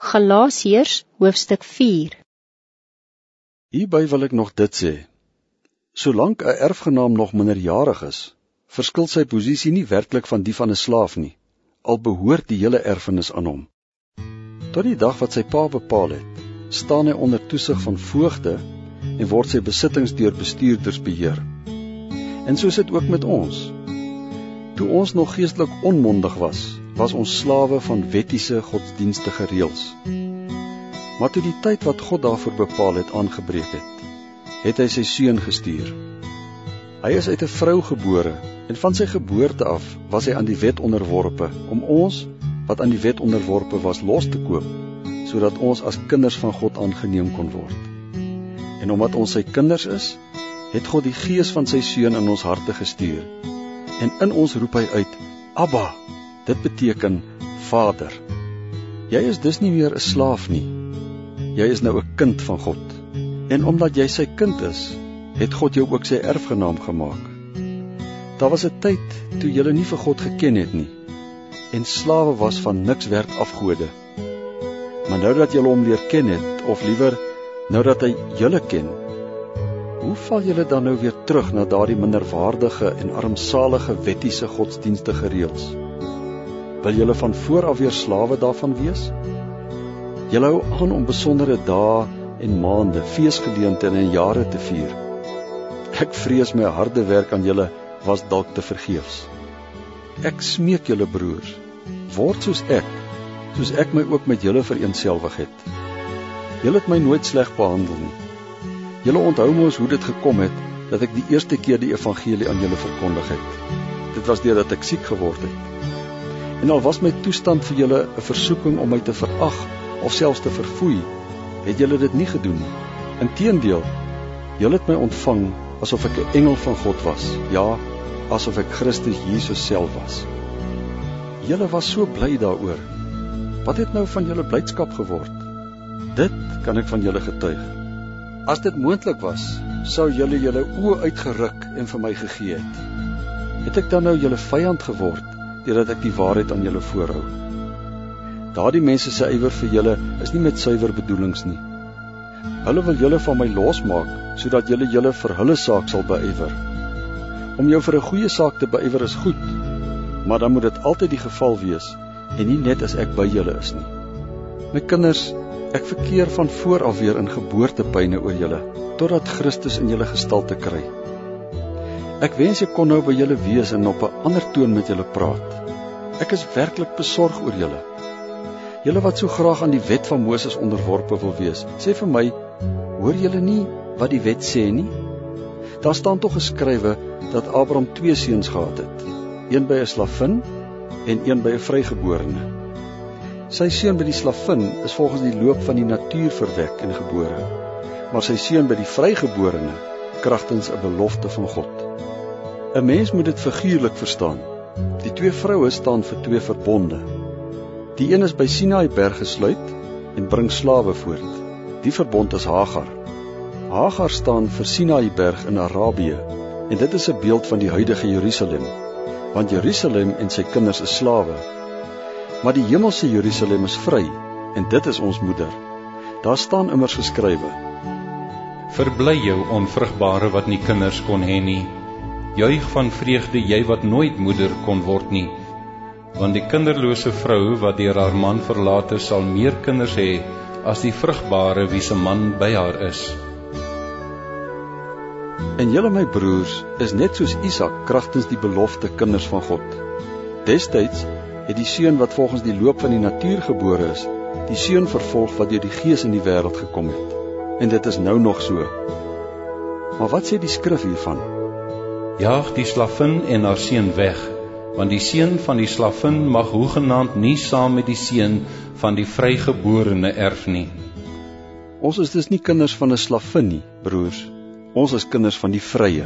Galasiërs hoofstuk 4 Hierby wil ek nog dit sê. Solank 'n erfgenaam nog minderjarig is, verskil sy posisie nie werklik van die van 'n slaaf nie, al behoort die hele erfenis aan hom. Tot die dag wat sy pa bepaal het, staan hy onder toesig van voogde en word sy besittings deur bestuurders beheer. En so is dit ook met ons. Toe ons nog geestelik onmondig was, was ons slawe van wettiese godsdienstige reëls. Maar toe die tyd wat God daarvoor bepaal het aangebreek het, het hy sy seun gestuur. Hy is uit 'n vrou gebore en van sy geboorte af was hy aan die wet onderworpe om ons wat aan die wet onderworpe was los te koop sodat ons as kinders van God aangeneem kon word. En omdat ons sy kinders is, het God die gees van sy seun in ons harte gestuur. En in ons roep hy uit: Abba, Dit beteken Vader. Jy is dus nie meer 'n slaaf nie. Jy is nou 'n kind van God. En omdat jy sy kind is, het God jou ook sy erfgenaam gemaak. Daar was 'n tyd toe jy nie vir God geken het nie en slawe was van niks werd afgode. Maar nou dat jy hom leer ken het, of liewer nou dat hy julle ken, hoe val julle dan nou weer terug na daardie minderwaardige en armsalige wettiese godsdienstige reëls? Wil julle van voor af weer slawe daarvan wees? Julle hou aan om besondere dae en maande, feesgeleenthede en jare te vier. Ek vrees my harde werk aan julle was dalk te vergeefs. Ek smeek julle broers, word soos ek, soos ek my ook met julle vereensgewig het. Julle het my nooit sleg behandel nie. Julle onthou mos hoe dit gekom het dat ek die eerste keer die evangelie aan julle verkondig het. Dit was deurdat ek siek geword het. En al was my toestand vir julle 'n versoeking om my te verag of selfs te verfoei, het julle dit nie gedoen nie. Inteendeel, julle het my ontvang asof ek 'n engel van God was. Ja, asof ek Christus Jesus self was. Julle was so bly daaroor. Wat het nou van julle blydskap geword? Dit kan ek van julle getuig. As dit moontlik was, sou julle julle oë uitgeruk en vir my gegee het. Het ek dan nou julle vyand geword deurdat ek die waarheid aan julle voorhou. Daardie mense se ywer vir julle is nie met suiwer bedoelings nie. Hulle wil julle van my losmaak sodat julle julle vir hulle saak sal beywer. Om jou vir 'n goeie saak te beywer is goed, maar dan moet dit altyd die geval wees en nie net as ek by julle is nie. My kinders, ek verkeer van voor af weer in geboortepyne oor julle totdat Christus in julle gestalte kry. Ek wens ek kon nou by julle wees en op 'n ander toon met julle praat. Ek is werklik besorg oor julle. Julle wat so graag aan die wet van Moses onderworpe wil wees, sê vir my, hoor julle nie wat die wet sê nie? Daar staan tog geskrywe dat Abraham twee seuns gehad het, een by 'n slavin en een by 'n vrygeborene. Sy seun by die slavin is volgens die loop van die natuur verwek en gebore, maar sy seun by die vrygeborene kragtens 'n belofte van God. 'n Mens moet dit figuurlik verstaan. Die twee vroue staan vir twee verbonde. Die een is by Sinai berg gesluit en bring slawe voort. Die verbond is Hagar. Hagar staan vir Sinai berg in Arabië en dit is 'n beeld van die huidige Jerusalem, want Jerusalem en sy kinders is slawe. Maar die hemelse Jerusalem is vry en dit is ons moeder. Daar staan immers geskrywe: Verbly jou onvrugbare wat nie kinders kon hê nie Juig van vreugde jy wat nooit moeder kon word nie, want die kinderlose vrou wat deur haar man verlaat is, sal meer kinders hê as die vrugbare wie se man by haar is. En julle my broers is net soos Isak kragtens die belofte kinders van God. Destyds het die seun wat volgens die loop van die natuur gebore is, die seun vervolg wat deur die Gees in die wêreld gekom het. En dit is nou nog so. Maar wat sê die skrif hiervan? jaag die slavin en haar seun weg, want die seun van die slavin mag hoegenaamd nie saam met die seun van die vrygeborene erf nie. Ons is dus nie kinders van 'n slavin nie, broers. Ons is kinders van die vrye.